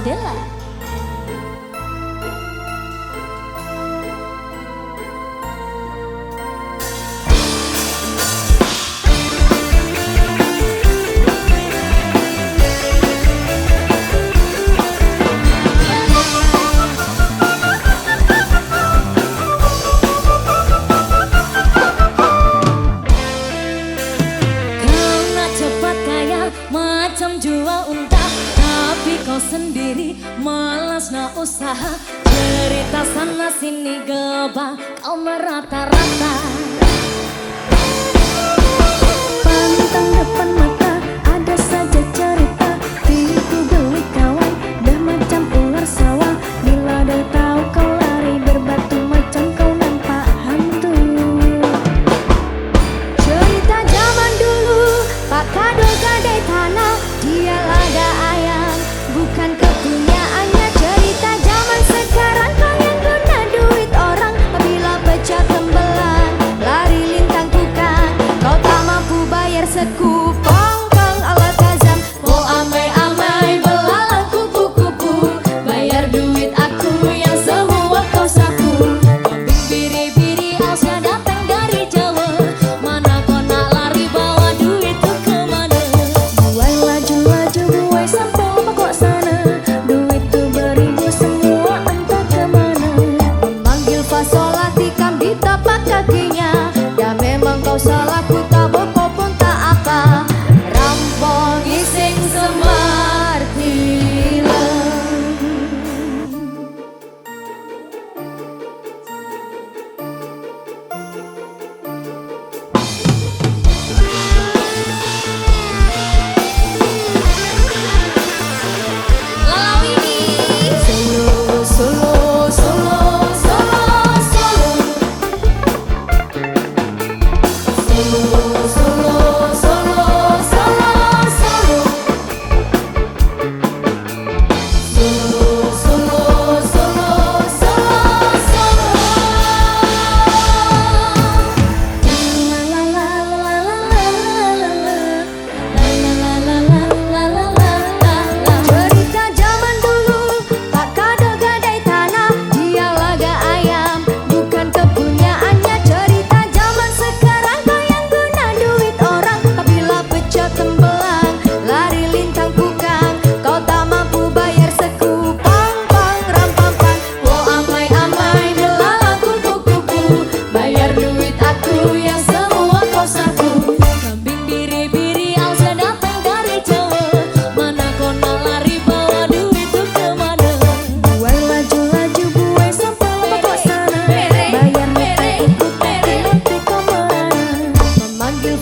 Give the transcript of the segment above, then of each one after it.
Mandela. macam jual unta tapi kau sendiri malas na usaha. Cerita sana sini gebang kau merata-rata.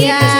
yeah.